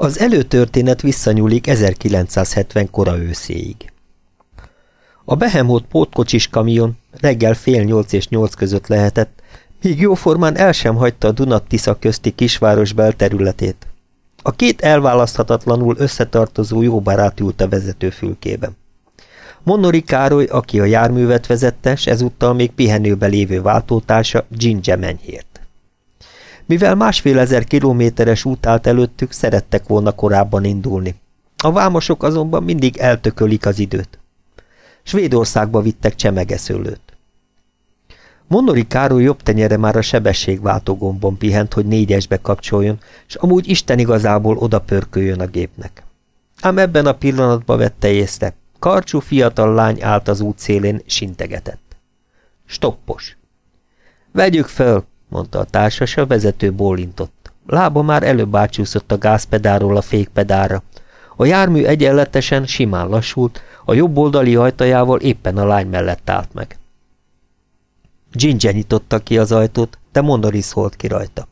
Az előtörténet visszanyúlik 1970 kora őszéig. A Behemoth pótkocsis kamion reggel fél nyolc és nyolc között lehetett, míg jóformán el sem hagyta a Dunat-Tisza közti kisváros belterületét. A két elválaszthatatlanul összetartozó jó barát ült a vezetőfülkében. Monori Károly, aki a járművet vezette, s ezúttal még pihenőbe lévő váltótársa, Ginger Menyhért. Mivel másfél ezer kilométeres út állt előttük, szerettek volna korábban indulni. A vámosok azonban mindig eltökölik az időt. Svédországba vittek csemegeszőlőt. Monori Károly jobb tenyere már a sebességváltó gombon pihent, hogy négyesbe kapcsoljon, és amúgy Isten igazából oda pörköljön a gépnek. Ám ebben a pillanatban vette észre. Karcsú fiatal lány állt az út szélén, sintegetett. Stoppos. Vegyük fel, mondta a társas, a vezető bólintott. Lába már előbb átsúszott a gázpedáról a fékpedára. A jármű egyenletesen, simán lassult, a jobb oldali ajtajával éppen a lány mellett állt meg. Ginger nyitotta ki az ajtót, de Mondoris szólt ki rajta.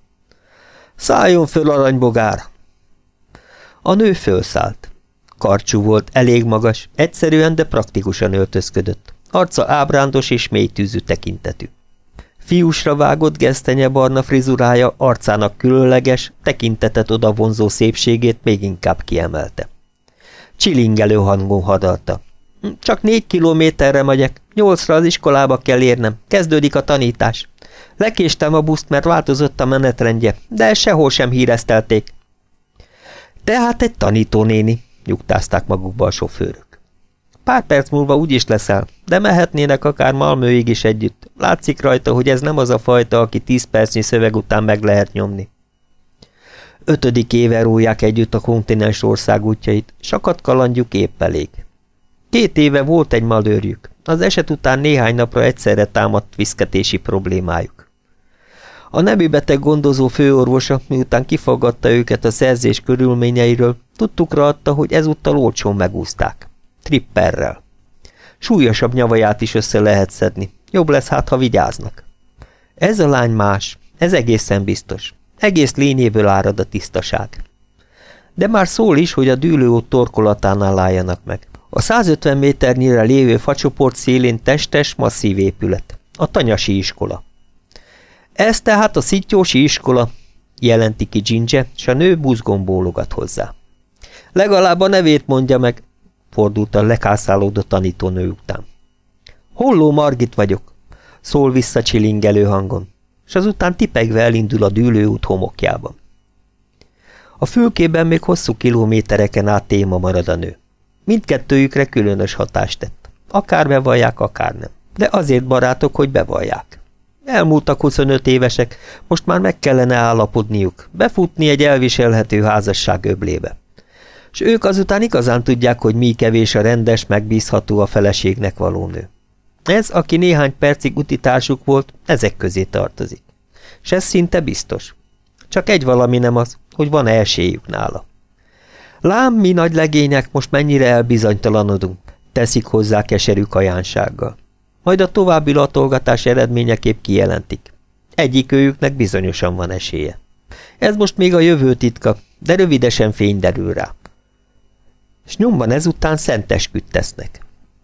Szálljon föl, aranybogár! A nő fölszállt. Karcsú volt, elég magas, egyszerűen, de praktikusan öltözködött. Arca ábrándos és mélytűzű tekintetű. Fiúsra vágott gesztenye barna frizurája arcának különleges, tekintetet odavonzó szépségét még inkább kiemelte. Csilingelő hangon hadalta. Csak négy kilométerre megyek, nyolcra az iskolába kell érnem, kezdődik a tanítás. Lekéstem a buszt, mert változott a menetrendje, de sehol sem híreztelték. Tehát egy tanítónéni, nyugtázták magukba a sofőrök. Pár perc múlva úgyis leszel, de mehetnének akár Malmőig is együtt. Látszik rajta, hogy ez nem az a fajta, aki tíz percnyi szöveg után meg lehet nyomni. Ötödik éve róják együtt a kontinens ország útjait, sakat kalandjuk épp elég. Két éve volt egy malőrjük, az eset után néhány napra egyszerre támadt viszketési problémájuk. A nebi beteg gondozó főorvosa, miután kifaggatta őket a szerzés körülményeiről, tudtukra adta, hogy ezúttal olcsón megúzták. Tripperrel. Súlyosabb nyavaját is össze lehet szedni. Jobb lesz hát, ha vigyáznak. Ez a lány más, ez egészen biztos. Egész lényéből árad a tisztaság. De már szól is, hogy a dűlőút torkolatánál álljanak meg. A 150 méternyire lévő facsoport szélén testes, masszív épület. A tanyasi iskola. Ez tehát a szittyósi iskola, jelenti ki Ginger, s a nő buzgón bólogat hozzá. Legalább a nevét mondja meg, fordult a lekászálódott tanítónő után. Holló Margit vagyok, szól vissza csilingelő hangon, és azután tipegve elindul a dűlőút homokjában. A fülkében még hosszú kilométereken át téma marad a nő. Mindkettőjükre különös hatást tett. Akár bevallják, akár nem. De azért barátok, hogy bevallják. Elmúltak 25 évesek, most már meg kellene állapodniuk, befutni egy elviselhető házasság öblébe. És ők azután igazán tudják, hogy mi kevés a rendes, megbízható a feleségnek való nő. Ez, aki néhány percig utitársuk volt, ezek közé tartozik. S ez szinte biztos. Csak egy valami nem az, hogy van esélyük nála. Lám, mi nagy legények, most mennyire elbizonytalanodunk, teszik hozzá keserű kajánsággal. Majd a további latolgatás eredményeképp kijelentik. Egyik őjüknek bizonyosan van esélye. Ez most még a jövő titka, de rövidesen fény derül rá. S nyomban ezután szentesküt tesznek.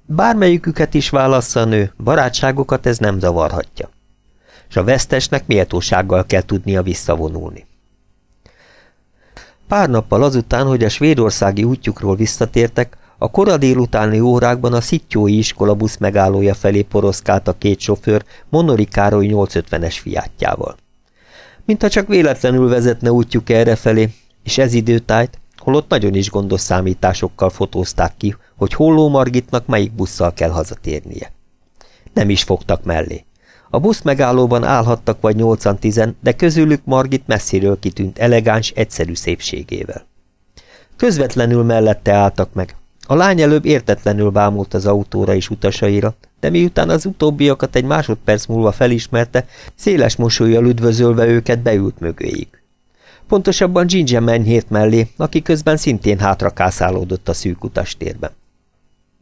Bármelyiküket is válassza a nő, barátságokat ez nem zavarhatja. És a vesztesnek méltósággal kell tudnia visszavonulni. Pár nappal azután, hogy a svédországi útjukról visszatértek, a kora délutáni órákban a Szittyói iskola busz megállója felé poroszkált a két sofőr Monori Károly 850-es fiátjával. Mintha csak véletlenül vezetne útjuk erre felé, és ez időtájt, holott nagyon is gondos számításokkal fotózták ki, hogy Holló Margitnak melyik busszal kell hazatérnie. Nem is fogtak mellé. A busz megállóban állhattak vagy nyolcan tizen, de közülük Margit messziről kitűnt elegáns, egyszerű szépségével. Közvetlenül mellette álltak meg. A lány előbb értetlenül bámult az autóra és utasaira, de miután az utóbbiakat egy másodperc múlva felismerte, széles mosolyjal üdvözölve őket beült mögéjük. Pontosabban Ginger mennyhért mellé, aki közben szintén hátra kászálódott a szűk utastérben.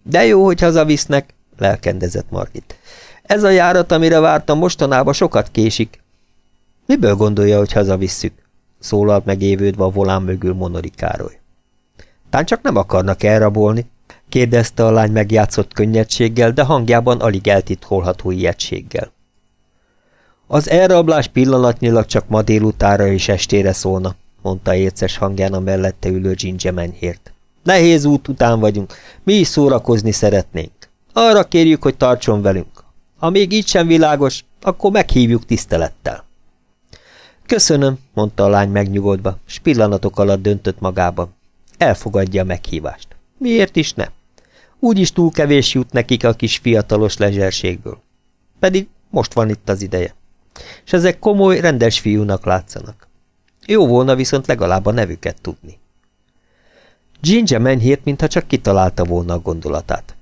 De jó, hogy hazavisznek, lelkendezett Margit. Ez a járat, amire vártam mostanában sokat késik. Miből gondolja, hogy hazavisszük? szólalt meg évődve a volán mögül Monorikároly. Tán csak nem akarnak elrabolni, kérdezte a lány megjátszott könnyedséggel, de hangjában alig eltitkolható ijegységgel. Az elrablás pillanatnyilag csak ma délutára és estére szólna, mondta érces hangján a mellette ülő Ginger. Nehéz út után vagyunk, mi is szórakozni szeretnénk. Arra kérjük, hogy tartson velünk. Ha még így sem világos, akkor meghívjuk tisztelettel. Köszönöm, mondta a lány megnyugodva, s pillanatok alatt döntött magában. Elfogadja a meghívást. Miért is ne? Úgyis túl kevés jut nekik a kis fiatalos lezserségből. Pedig most van itt az ideje. És ezek komoly, rendes fiúnak látszanak. Jó volna viszont legalább a nevüket tudni. Ginger menhért, mintha csak kitalálta volna a gondolatát.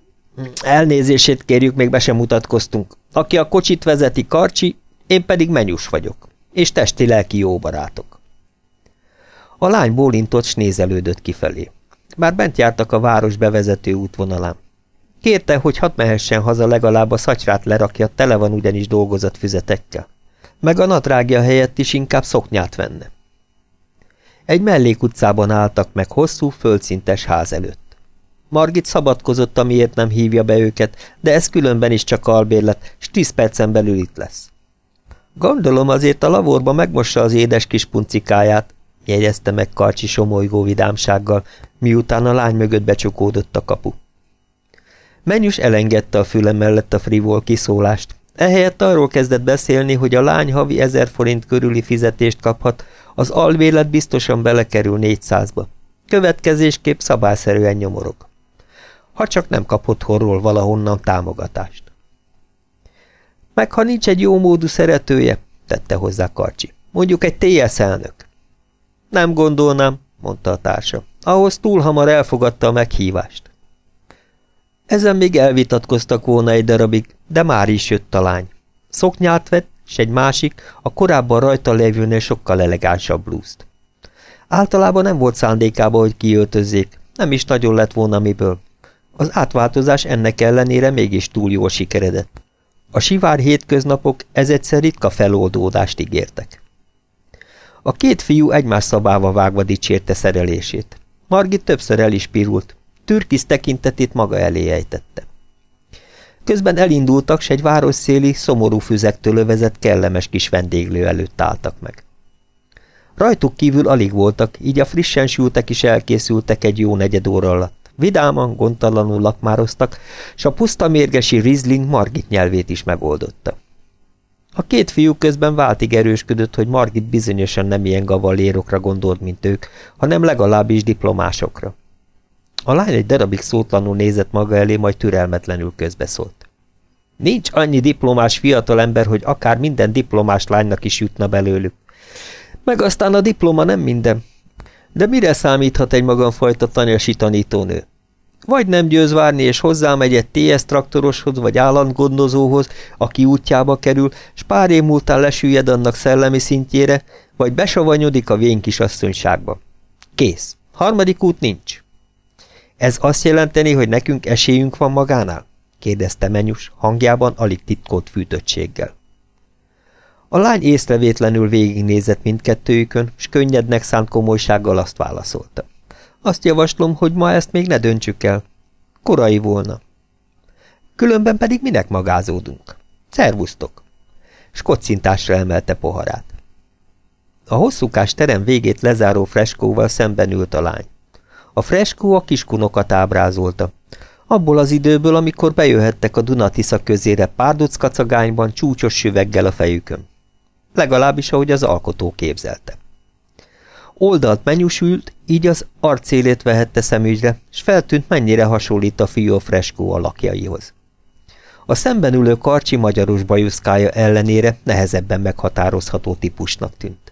Elnézését kérjük, még be sem mutatkoztunk. Aki a kocsit vezeti, Karcsi, én pedig menyus vagyok, és testi-lelki jó barátok. A lány bólintott, s nézelődött kifelé. Bár bent jártak a város bevezető útvonalán. Kérte, hogy hadd mehessen haza legalább a szatyrát lerakja, tele van ugyanis dolgozott füzetekkel. Meg a nadrágja helyett is inkább szoknyát venne. Egy mellékutcában álltak meg hosszú, földszintes ház előtt. Margit szabadkozott, amiért nem hívja be őket, de ez különben is csak albérlet, s tíz percen belül itt lesz. Gondolom azért a lavorba megmossa az édes kis puncikáját, jegyezte meg Karcsi somolygó vidámsággal, miután a lány mögött becsukódott a kapu. Menyus elengedte a füle mellett a frivol kiszólást. Ehelyett arról kezdett beszélni, hogy a lány havi ezer forint körüli fizetést kaphat, az alvélet biztosan belekerül négyszázba. Következésképp szabályszerűen nyomorog. Ha csak nem kapott horról valahonnan támogatást. Meg ha nincs egy jó módú szeretője, tette hozzá Karcsi. Mondjuk egy TS elnök. Nem gondolnám, mondta a társa. Ahhoz túl hamar elfogadta a meghívást. Ezen még elvitatkoztak volna egy darabig, de már is jött a lány. Szoknyát vett, s egy másik, a korábban rajta lévőnél sokkal elegánsabb blúzt. Általában nem volt szándékában, hogy kiöltözzék, nem is nagyon lett volna miből. Az átváltozás ennek ellenére mégis túl jól sikeredett. A sivár hétköznapok ez egyszer ritka feloldódást ígértek. A két fiú egymás szabába vágva dicsérte szerelését. Margit többször el is pirult, Türkisz tekintetét maga elé ejtette. Közben elindultak, s egy városszéli, szomorú füzektől övezett kellemes kis vendéglő előtt álltak meg. Rajtuk kívül alig voltak, így a frissen sültek is elkészültek egy jó negyed óra alatt. Vidáman, gondtalanul lakmároztak, s a puszta mérgesi Rizling Margit nyelvét is megoldotta. A két fiú közben váltig erősködött, hogy Margit bizonyosan nem ilyen gavallérokra gondolt, mint ők, hanem legalábbis diplomásokra. A lány egy darabig szótlanul nézett maga elé, majd türelmetlenül közbeszólt. Nincs annyi diplomás fiatalember, hogy akár minden diplomás lánynak is jutna belőlük. Meg aztán a diploma nem minden. De mire számíthat egy magamfajta tanyasi tanítónő? Vagy nem győz várni, és hozzámegy egy TS traktoroshoz, vagy állandgondozóhoz, aki útjába kerül, s pár év múltán lesüllyed annak szellemi szintjére, vagy besavanyodik a vén kisasszonyságba. Kész. Harmadik út nincs. Ez azt jelenteni, hogy nekünk esélyünk van magánál? kérdezte Menyus, hangjában alig titkolt fűtöttséggel. A lány észrevétlenül végignézett mindkettőjükön, s könnyednek szánt komolysággal azt válaszolta. Azt javaslom, hogy ma ezt még ne döntsük el. Korai volna. Különben pedig minek magázódunk? Szervusztok! S kocintásra emelte poharát. A hosszúkás terem végét lezáró freskóval szemben ült a lány. A freskó a kiskunokat ábrázolta. Abból az időből, amikor bejöhettek a Dunatisza közére párduckacagányban csúcsos süveggel a fejükön. Legalábbis, ahogy az alkotó képzelte. Oldalt menyusült, így az arcélét vehette szemügyre, és feltűnt, mennyire hasonlít a fiú a freskó alakjaihoz. A szemben ülő karcsi magyaros bajuszkája ellenére nehezebben meghatározható típusnak tűnt.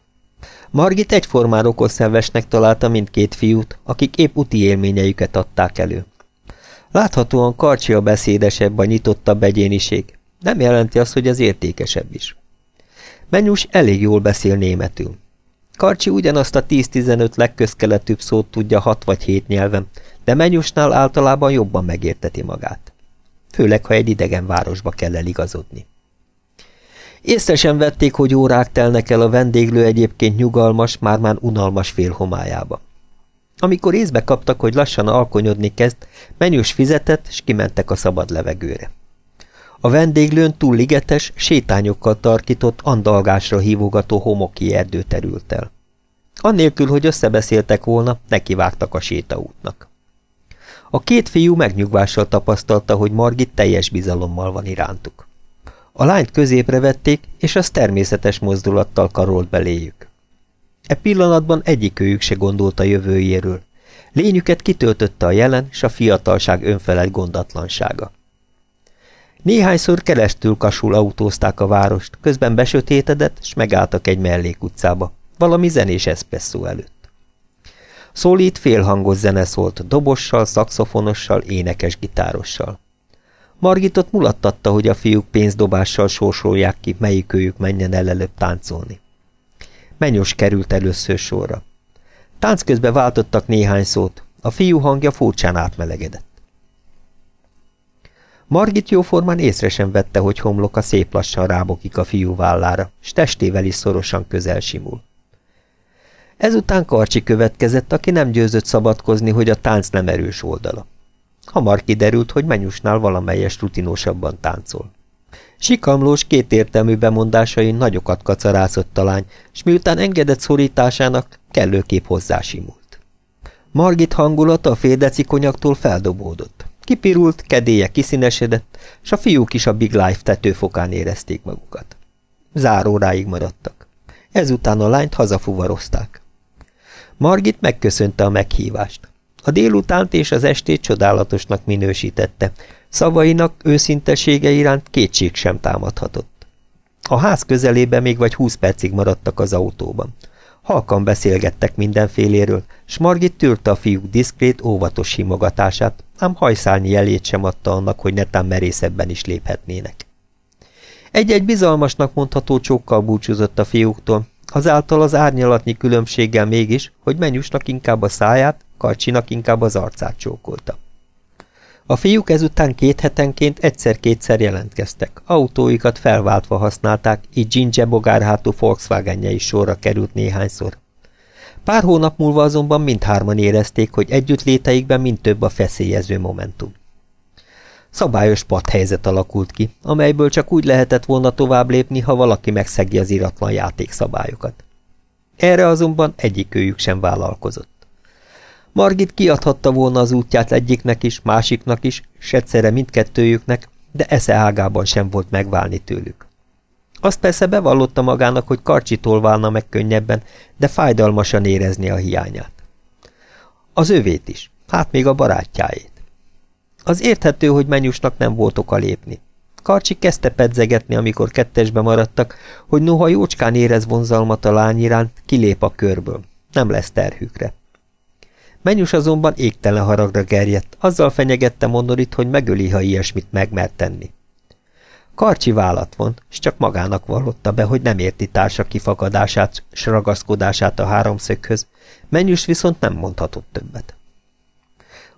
Margit egyformán okoszenvesnek találta mindkét fiút, akik épp úti élményeiket adták elő. Láthatóan Karcsi a beszédesebb, a nyitottabb egyéniség. Nem jelenti azt, hogy az értékesebb is. Menyus elég jól beszél németül. Karcsi ugyanazt a 10-15 legközkeletűbb szót tudja 6 vagy 7 nyelven, de Menyusnál általában jobban megérteti magát. Főleg, ha egy idegen városba kell eligazodni. Észre sem vették, hogy órák telnek el a vendéglő egyébként nyugalmas, már-már unalmas félhomályába. Amikor észbe kaptak, hogy lassan alkonyodni kezd, menyős fizetett, s kimentek a szabad levegőre. A vendéglőn túl ligetes, sétányokkal tarkított, andalgásra hívogató homoki erdő terült el. Annélkül, hogy összebeszéltek volna, nekivágtak a sétaútnak. A két fiú megnyugvással tapasztalta, hogy Margit teljes bizalommal van irántuk. A lányt középre vették, és az természetes mozdulattal karolt beléjük. E pillanatban egyikőjük se gondolt a jövőjéről. Lényüket kitöltötte a jelen, s a fiatalság önfelett gondatlansága. Néhányszor keresztül kasul autózták a várost, közben besötétedett, s megálltak egy mellékutcába, valami zenés eszpresszó előtt. Szólít félhangos zene szólt, dobossal, szakszofonossal, énekes gitárossal. Margitot mulattatta, hogy a fiúk pénzdobással sorsolják ki, melyik őjük menjen el előbb táncolni. Menyos került először sorra. Tánc közben váltottak néhány szót, a fiú hangja furcsán átmelegedett. Margit jóformán észre sem vette, hogy homloka szép lassan rábokik a fiú vállára, s testével is szorosan közel simul. Ezután Karcsi következett, aki nem győzött szabadkozni, hogy a tánc nem erős oldala. Hamar kiderült, hogy menyusnál valamelyes rutinosabban táncol. Sikamlós kétértelmű bemondásai nagyokat kacarászott a lány, s miután engedett szorításának, kellőképp hozzásimult. Margit hangulata a féldeci konyaktól feldobódott. Kipirult, kedélye kiszínesedett, s a fiúk is a Big Life tetőfokán érezték magukat. Záróráig maradtak. Ezután a lányt hazafuvarozták. Margit megköszönte a meghívást. A délutánt és az estét csodálatosnak minősítette. Szavainak őszintesége iránt kétség sem támadhatott. A ház közelében még vagy húsz percig maradtak az autóban. Halkan beszélgettek mindenféléről, s Margit tűrte a fiúk diszkrét, óvatos simogatását, ám hajszálni jelét sem adta annak, hogy netán merészebben is léphetnének. Egy-egy bizalmasnak mondható csókkal búcsúzott a fiúktól, azáltal az árnyalatnyi különbséggel mégis, hogy menyusnak inkább a száját, Karcsinak inkább az arcát csókolta. A fiúk ezután két hetenként egyszer-kétszer jelentkeztek, autóikat felváltva használták, így Ginger bogárhátú Volkswagenje is sorra került néhányszor. Pár hónap múlva azonban mindhárman érezték, hogy együttléteikben mind több a feszélyező momentum. Szabályos padhelyzet alakult ki, amelyből csak úgy lehetett volna tovább lépni, ha valaki megszegi az iratlan játékszabályokat. Erre azonban egyikőjük sem vállalkozott. Margit kiadhatta volna az útját egyiknek is, másiknak is, s egyszerre mindkettőjüknek, de esze ágában sem volt megválni tőlük. Azt persze bevallotta magának, hogy karcsitól válna meg könnyebben, de fájdalmasan érezni a hiányát. Az övét is, hát még a barátjáét. Az érthető, hogy menyusnak nem volt oka lépni. Karcsi kezdte pedzegetni, amikor kettesbe maradtak, hogy noha jócskán érez vonzalmat a lány iránt, kilép a körből. Nem lesz terhükre. Menyus azonban égtelen haragra gerjedt, azzal fenyegette Mondorit, hogy megöli, ha ilyesmit megmer tenni. Karcsi vállat von, és csak magának vallotta be, hogy nem érti társa kifakadását s ragaszkodását a háromszöghöz, Menyus viszont nem mondhatott többet.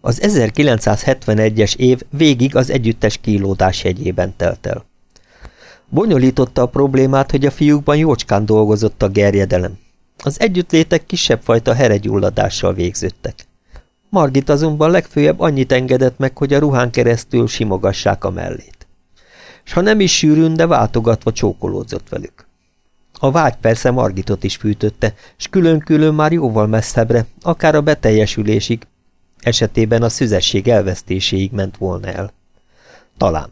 Az 1971-es év végig az együttes kílódás hegyében telt el. Bonyolította a problémát, hogy a fiúkban jócskán dolgozott a gerjedelem. Az együttlétek kisebb fajta heregyulladással végződtek. Margit azonban legfőjebb annyit engedett meg, hogy a ruhán keresztül simogassák a mellét. S ha nem is sűrűn, de váltogatva csókolódzott velük. A vágy persze Margitot is fűtötte, s külön-külön már jóval messzebbre, akár a beteljesülésig, esetében a szüzesség elvesztéséig ment volna el. Talán.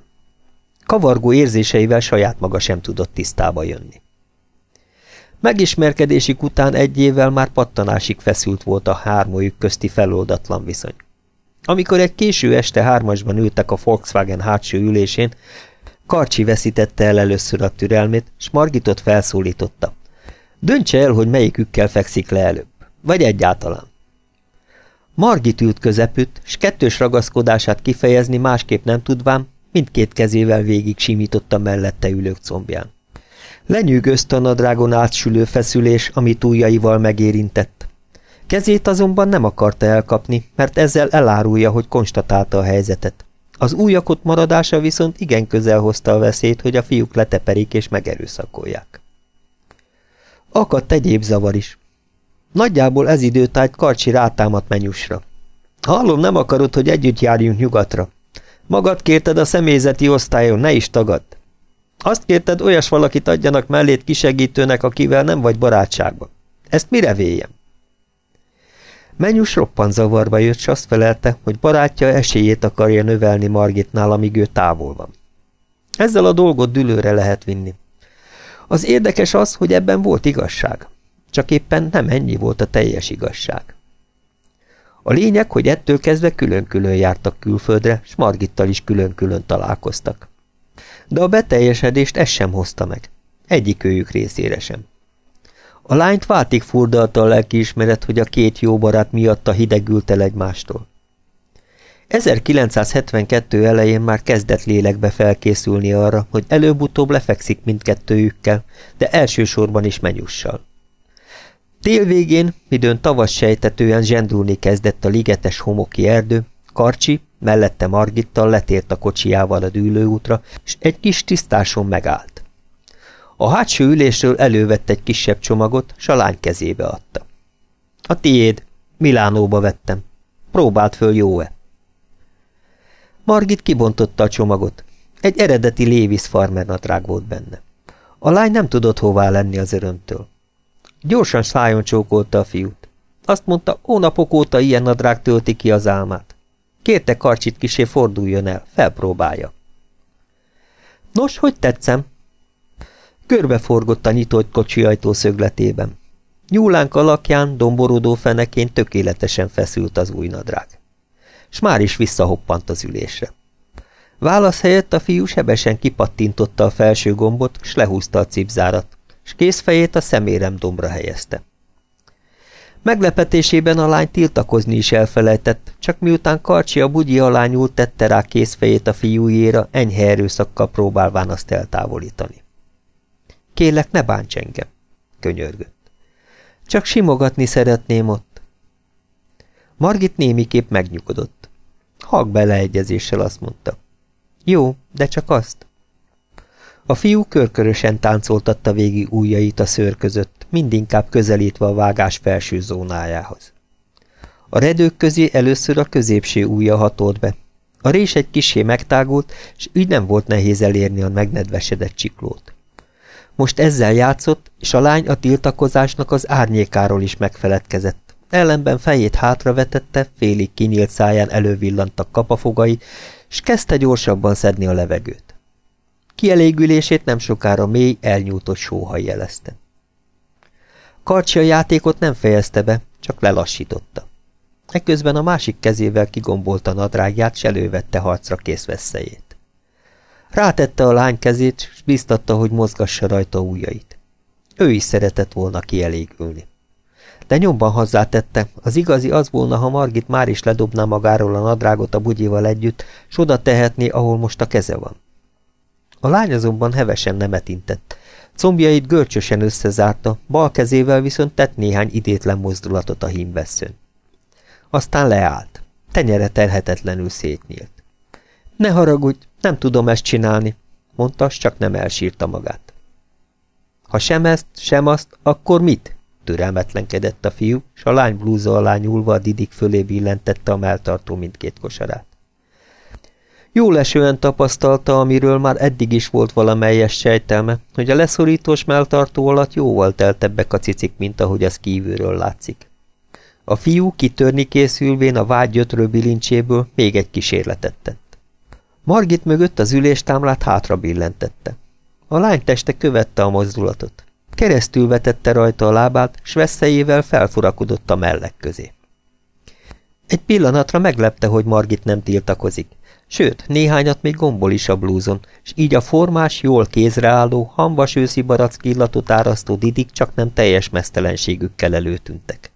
Kavargó érzéseivel saját maga sem tudott tisztába jönni. Megismerkedésük után egy évvel már pattanásig feszült volt a hármójuk közti feloldatlan viszony. Amikor egy késő este hármasban ültek a Volkswagen hátsó ülésén, Karcsi veszítette el először a türelmét, s Margitot felszólította. Döntse el, hogy melyikükkel fekszik le előbb, vagy egyáltalán. Margit ült közepütt, s kettős ragaszkodását kifejezni másképp nem tudván, mindkét kezével végig simította mellette ülők combján. Lenyűgözte a nadrágon átsülő feszülés, ami túljaival megérintett. Kezét azonban nem akarta elkapni, mert ezzel elárulja, hogy konstatálta a helyzetet. Az újakot maradása viszont igen közel hozta a veszélyt, hogy a fiúk leteperik és megerőszakolják. Akadt egyéb zavar is. Nagyjából ez időtájt Karcsi rátámadt menyusra. Hallom, nem akarod, hogy együtt járjunk nyugatra. Magad kérted a személyzeti osztályon, ne is tagad. Azt kérted, olyas valakit adjanak mellét kisegítőnek, akivel nem vagy barátságban. Ezt mire véljem? Menyus roppan zavarba jött, s azt felelte, hogy barátja esélyét akarja növelni Margitnál, amíg ő távol van. Ezzel a dolgot dülőre lehet vinni. Az érdekes az, hogy ebben volt igazság. Csak éppen nem ennyi volt a teljes igazság. A lényeg, hogy ettől kezdve külön-külön jártak külföldre, s Margittal is külön-külön találkoztak. De a beteljesedést ez sem hozta meg. Egyik őjük részére sem. A lányt váltig furdalta a lelkiismeret, hogy a két jó barát miatta hidegült el egymástól. 1972 elején már kezdett lélekbe felkészülni arra, hogy előbb-utóbb lefekszik mindkettőjükkel, de elsősorban is menyussal. Tél végén, midőn tavasz sejtetően zsendulni kezdett a ligetes homoki erdő, Karcsi, mellette Margittal letért a kocsiával a dűlőútra, és egy kis tisztáson megállt. A hátsó ülésről elővett egy kisebb csomagot, s a lány kezébe adta. A tiéd, Milánóba vettem. Próbált föl, jó-e? Margit kibontotta a csomagot. Egy eredeti Lévis farmer nadrág volt benne. A lány nem tudott hová lenni az örömtől. Gyorsan szájon csókolta a fiút. Azt mondta, hónapok óta ilyen nadrág tölti ki az álmát. Kérte Karcsit kisé forduljon el, felpróbálja. Nos, hogy tetszem? Körbeforgott a nyitott kocsi ajtó szögletében. Nyúlánk alakján, domborodó fenekén tökéletesen feszült az új nadrág. S már is visszahoppant az ülésre. Válasz helyett a fiú sebesen kipattintotta a felső gombot, s lehúzta a cipzárat, s kézfejét a szemérem dombra helyezte. Meglepetésében a lány tiltakozni is elfelejtett, csak miután Karcsi a bugyi alá nyúlt, tette rá kézfejét a fiújéra, enyhe erőszakkal próbálván azt eltávolítani. Kélek, ne bánts engem, könyörgött. Csak simogatni szeretném ott. Margit némiképp megnyugodott. Hag beleegyezéssel azt mondta. Jó, de csak azt. A fiú körkörösen táncoltatta végig ujjait a szőr között, mindinkább közelítve a vágás felső zónájához. A redők közé először a középső ujja hatolt be. A rés egy kisé megtágult, és így nem volt nehéz elérni a megnedvesedett csiklót. Most ezzel játszott, és a lány a tiltakozásnak az árnyékáról is megfeledkezett. Ellenben fejét hátravetette, félig kinyílt száján elővillantak kapafogai, és kezdte gyorsabban szedni a levegőt. Kielégülését nem sokára mély, elnyújtott sóhaj jelezte. Karcsi a játékot nem fejezte be, csak lelassította. Ekközben a másik kezével kigombolta nadrágját, s elővette harcra kész veszélyét. Rátette a lány kezét, s biztatta, hogy mozgassa rajta ujjait. Ő is szeretett volna kielégülni. De nyomban hozzátette, az igazi az volna, ha Margit már is ledobná magáról a nadrágot a bugyival együtt, s oda tehetné, ahol most a keze van. A lány azonban hevesen nemet intett. Combjait görcsösen összezárta, bal kezével viszont tett néhány idétlen mozdulatot a hímvesszőn. Aztán leállt. Tenyere terhetetlenül szétnyílt. Ne haragudj, nem tudom ezt csinálni, mondta, csak nem elsírta magát. Ha sem ezt, sem azt, akkor mit? Türelmetlenkedett a fiú, s a lány blúza alá nyúlva a didik fölé billentette a melltartó mindkét kosarát. Jó lesően tapasztalta, amiről már eddig is volt valamelyes sejtelme, hogy a leszorítós melltartó alatt jóval teltebbek a cicik, mint ahogy az kívülről látszik. A fiú kitörni készülvén a vágy gyötrő bilincséből még egy kísérletet tett. Margit mögött az üléstámlát hátra billentette. A lány teste követte a mozdulatot. Keresztül vetette rajta a lábát, s veszélyével felfurakodott a mellek közé. Egy pillanatra meglepte, hogy Margit nem tiltakozik, Sőt, néhányat még gombol is a blúzon, és így a formás, jól kézreálló, hambas őszi barack illatot árasztó didik csak nem teljes mesztelenségükkel előtűntek.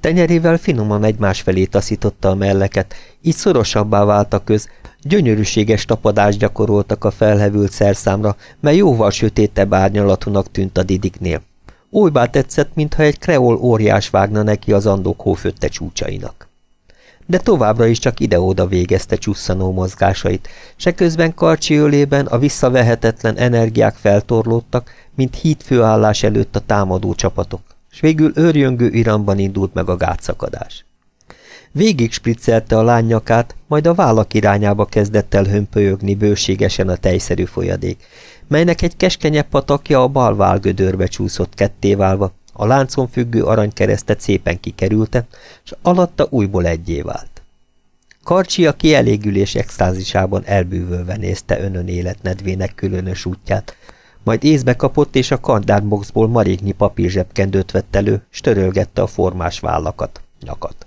Tenyerével finoman egymás felé taszította a melleket, így szorosabbá vált köz, gyönyörűséges tapadást gyakoroltak a felhevült szerszámra, mely jóval sötétebb árnyalatúnak tűnt a didiknél. Olybá tetszett, mintha egy kreol óriás vágna neki az andok hófötte csúcsainak. De továbbra is csak ide-oda végezte csusszanó mozgásait, se közben karcsi ölében a visszavehetetlen energiák feltorlódtak, mint hídfőállás előtt a támadó csapatok, s végül őrjöngő iramban indult meg a gátszakadás. Végig spriccelte a lány majd a vállak irányába kezdett el hömpölyögni bőségesen a tejszerű folyadék, melynek egy keskenyebb patakja a bal válgödörbe csúszott kettéválva, a láncon függő aranykeresztet szépen kikerülte, és alatta újból egyé vált. Karcsi a kielégülés extázisában elbűvölve nézte önön életnedvének különös útját, majd észbe kapott, és a kandárboxból maréknyi papírzsebkendőt vett elő, s törölgette a formás vállakat, nyakat.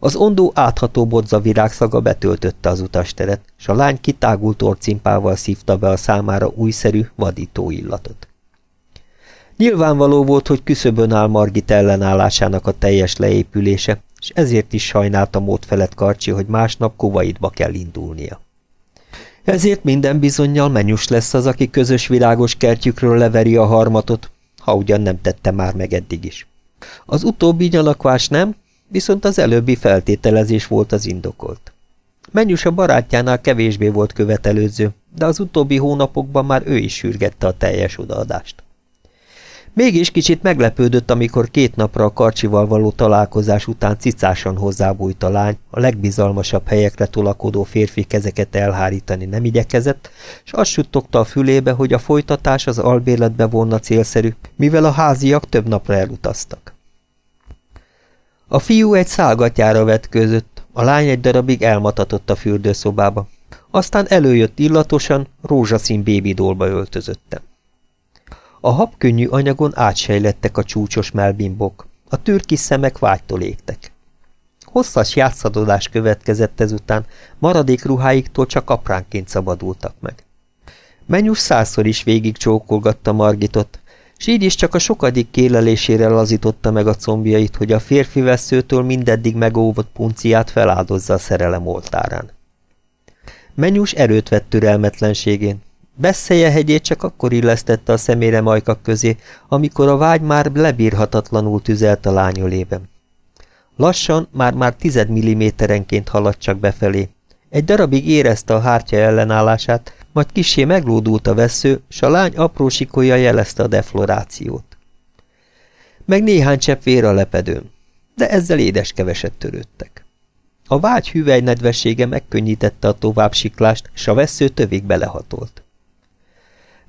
Az ondó átható bodza virágszaga betöltötte az utasteret, s a lány kitágult orcimpával szívta be a számára újszerű, vadító illatot. Nyilvánvaló volt, hogy küszöbön áll Margit ellenállásának a teljes leépülése, és ezért is sajnálta mód felett Karcsi, hogy másnap Kuwaitba kell indulnia. Ezért minden bizonyal menyus lesz az, aki közös világos kertjükről leveri a harmatot, ha ugyan nem tette már meg eddig is. Az utóbbi nyalakvás nem, viszont az előbbi feltételezés volt az indokolt. Menyus a barátjánál kevésbé volt követelőző, de az utóbbi hónapokban már ő is sürgette a teljes odaadást. Mégis kicsit meglepődött, amikor két napra a karcsival való találkozás után cicásan hozzábújt a lány, a legbizalmasabb helyekre tolakodó férfi kezeket elhárítani nem igyekezett, és azt suttogta a fülébe, hogy a folytatás az albérletbe volna célszerű, mivel a háziak több napra elutaztak. A fiú egy szálgatjára vetkőzött, a lány egy darabig elmatatott a fürdőszobába, aztán előjött illatosan, rózsaszín bébidolba öltözöttem. A habkönnyű anyagon átsejlettek a csúcsos melbimbok, a türkis szemek vágytól égtek. Hosszas játszadodás következett ezután, maradék ruháiktól csak apránként szabadultak meg. Menyus százszor is végig csókolgatta Margitot, s így is csak a sokadik kélelésére lazította meg a combjait, hogy a férfi veszőtől mindeddig megóvott punciát feláldozza a szerelem oltárán. Menyus erőt vett türelmetlenségén, Beszélje hegyét csak akkor illesztette a szemére majkak közé, amikor a vágy már lebírhatatlanul tüzelt a lányolében. Lassan, már-már tized milliméterenként haladt csak befelé. Egy darabig érezte a hártya ellenállását, majd kisé meglódult a vesző, s a lány apró sikolya jelezte a deflorációt. Meg néhány csepp vér a lepedőn, de ezzel édes keveset törődtek. A vágy hüvely nedvessége megkönnyítette a továbbsiklást, s a vesző tövig belehatolt.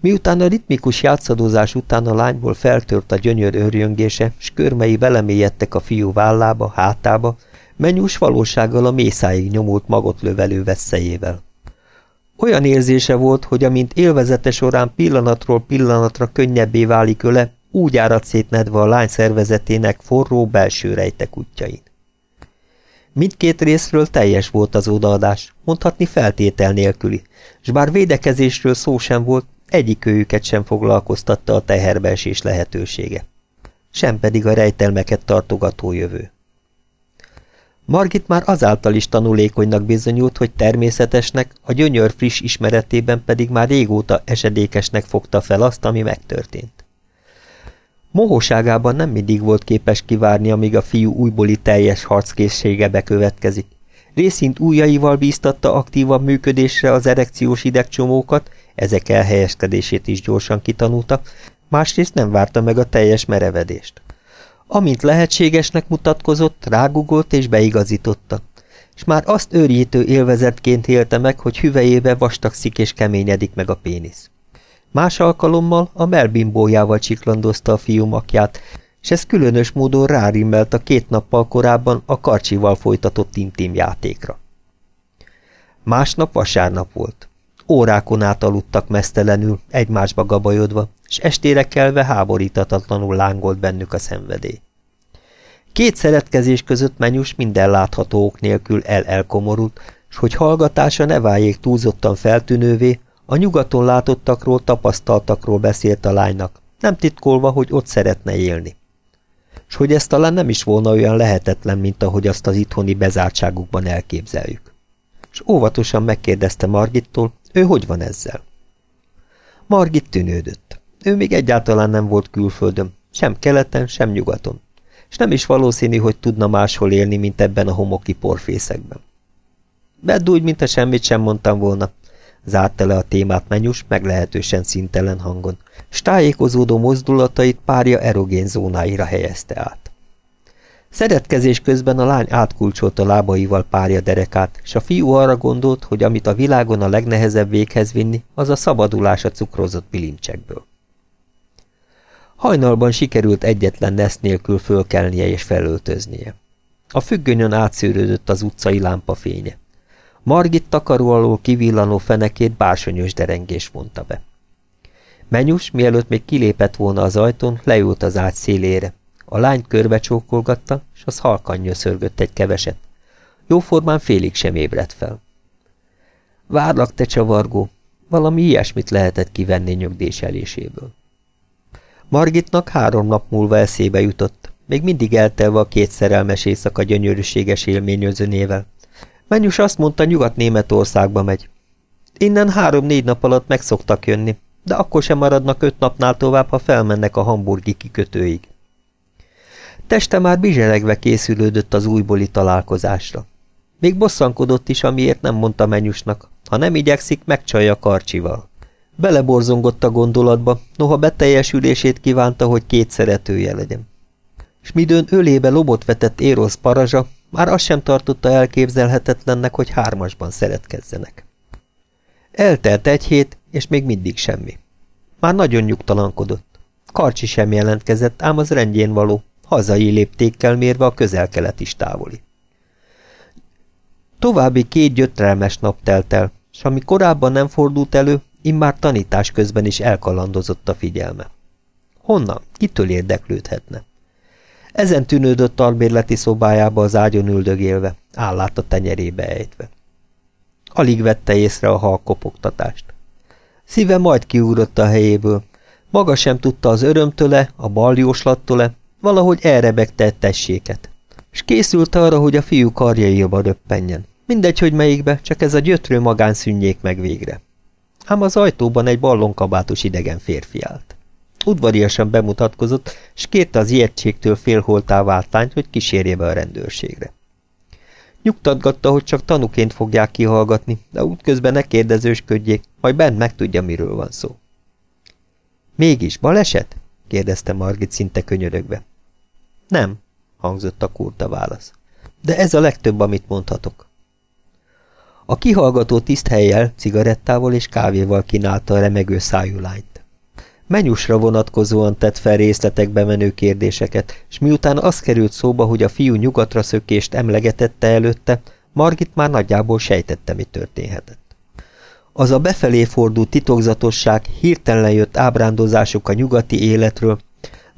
Miután a ritmikus játszadozás után a lányból feltört a gyönyör őrjöngése, s körmei belemélyedtek a fiú vállába, hátába, menyús valósággal a mészáig nyomult magot lövelő veszélyével. Olyan érzése volt, hogy amint élvezete során pillanatról pillanatra könnyebbé válik öle, úgy árad szétnedve a lány szervezetének forró belső rejtek útjain. Mindkét részről teljes volt az odaadás, mondhatni feltétel nélküli, s bár védekezésről szó sem volt, Egyikőjüket sem foglalkoztatta a teherbeesés lehetősége, sem pedig a rejtelmeket tartogató jövő. Margit már azáltal is tanulékonynak bizonyult, hogy természetesnek, a gyönyör friss ismeretében pedig már régóta esedékesnek fogta fel azt, ami megtörtént. Mohóságában nem mindig volt képes kivárni, amíg a fiú újbóli teljes harckészsége bekövetkezik. Részint újjaival bíztatta aktívabb működésre az erekciós idegcsomókat, ezek elhelyezkedését is gyorsan kitanulta, másrészt nem várta meg a teljes merevedést. Amint lehetségesnek mutatkozott, rágugolt és beigazította, és már azt őrjítő élvezetként élte meg, hogy hüvejébe vastagszik és keményedik meg a pénisz. Más alkalommal a melbimbójával csiklandozta a fiú makját, és ez különös módon rárimmelt a két nappal korábban a karcsival folytatott intim játékra. Másnap vasárnap volt. Órákon át aludtak mesztelenül, egymásba gabajodva, és estére kelve háborítatatlanul lángolt bennük a szenvedély. Két szeretkezés között menyus minden látható ok nélkül el-elkomorult, s hogy hallgatása ne váljék túlzottan feltűnővé, a nyugaton látottakról, tapasztaltakról beszélt a lánynak, nem titkolva, hogy ott szeretne élni. S hogy ez talán nem is volna olyan lehetetlen, mint ahogy azt az itthoni bezártságukban elképzeljük. És óvatosan megkérdezte Margittól, ő hogy van ezzel? Margit tűnődött. Ő még egyáltalán nem volt külföldön, sem keleten, sem nyugaton. és nem is valószínű, hogy tudna máshol élni, mint ebben a homoki porfészekben. Bedd úgy, mintha semmit sem mondtam volna, zárta le a témát menyus, meglehetősen szintelen hangon, s tájékozódó mozdulatait párja erogén zónáira helyezte át. Szeretkezés közben a lány átkulcsolta lábaival párja derekát, és a fiú arra gondolt, hogy amit a világon a legnehezebb véghez vinni, az a szabadulás a cukrozott bilincsekből. Hajnalban sikerült egyetlen nesz nélkül fölkelnie és felöltöznie. A függönyön átszűrődött az utcai lámpafénye. Margit takaró alól kivillanó fenekét bársonyos derengés vonta be. Menyus, mielőtt még kilépett volna az ajtón, leült az ágy szélére. A lány körbe csókolgatta, és az halkan nyöszörgött egy keveset. Jóformán félig sem ébredt fel. Várlak, te csavargó! Valami ilyesmit lehetett kivenni nyögdéseléséből. Margitnak három nap múlva eszébe jutott, még mindig eltelve a két szerelmes éjszaka gyönyörűséges élményözönével. Menyus azt mondta, Nyugat-Németországba megy. Innen három-négy nap alatt meg szoktak jönni, de akkor sem maradnak öt napnál tovább, ha felmennek a hamburgi kikötőig. Teste már bizseregve készülődött az újbóli találkozásra. Még bosszankodott is, amiért nem mondta Menyusnak, ha nem igyekszik, megcsalja karcsival. Beleborzongott a gondolatba, noha beteljesülését kívánta, hogy két szeretője legyen. S midőn ölébe lobot vetett Érosz parazsa, már azt sem tartotta elképzelhetetlennek, hogy hármasban szeretkezzenek. Eltelt egy hét, és még mindig semmi. Már nagyon nyugtalankodott. Karcsi sem jelentkezett, ám az rendjén való, hazai léptékkel mérve a közel-kelet is távoli. További két gyötrelmes nap telt el, s ami korábban nem fordult elő, immár tanítás közben is elkalandozott a figyelme. Honnan? Kitől érdeklődhetne? Ezen tűnődött albérleti szobájába az ágyon üldögélve, állát a tenyerébe ejtve. Alig vette észre a halkopogtatást. Szíve majd kiúrott a helyéből. Maga sem tudta az örömtöle, a baljóslattól-e, valahogy elrebegte egy tesséket. És készült arra, hogy a fiú karjaiba röppenjen. Mindegy, hogy melyikbe, csak ez a gyötrő magán szűnjék meg végre. Ám az ajtóban egy ballonkabátos idegen férfi állt. Udvariasan bemutatkozott, és kérte az ijegységtől félholtá vált lányt, hogy kísérje be a rendőrségre. Nyugtatgatta, hogy csak tanuként fogják kihallgatni, de útközben ne kérdezősködjék, majd bent megtudja, miről van szó. Mégis baleset? kérdezte Margit szinte könyörögve. Nem, hangzott a kurta válasz. De ez a legtöbb, amit mondhatok. A kihallgató tiszt helyjel, cigarettával és kávéval kínálta a remegő szájú lányt. Menyusra vonatkozóan tett fel részletekbe menő kérdéseket, és miután az került szóba, hogy a fiú nyugatra szökést emlegetette előtte, Margit már nagyjából sejtette, mi történhetett. Az a befelé fordult titokzatosság, hirtelen jött ábrándozások a nyugati életről,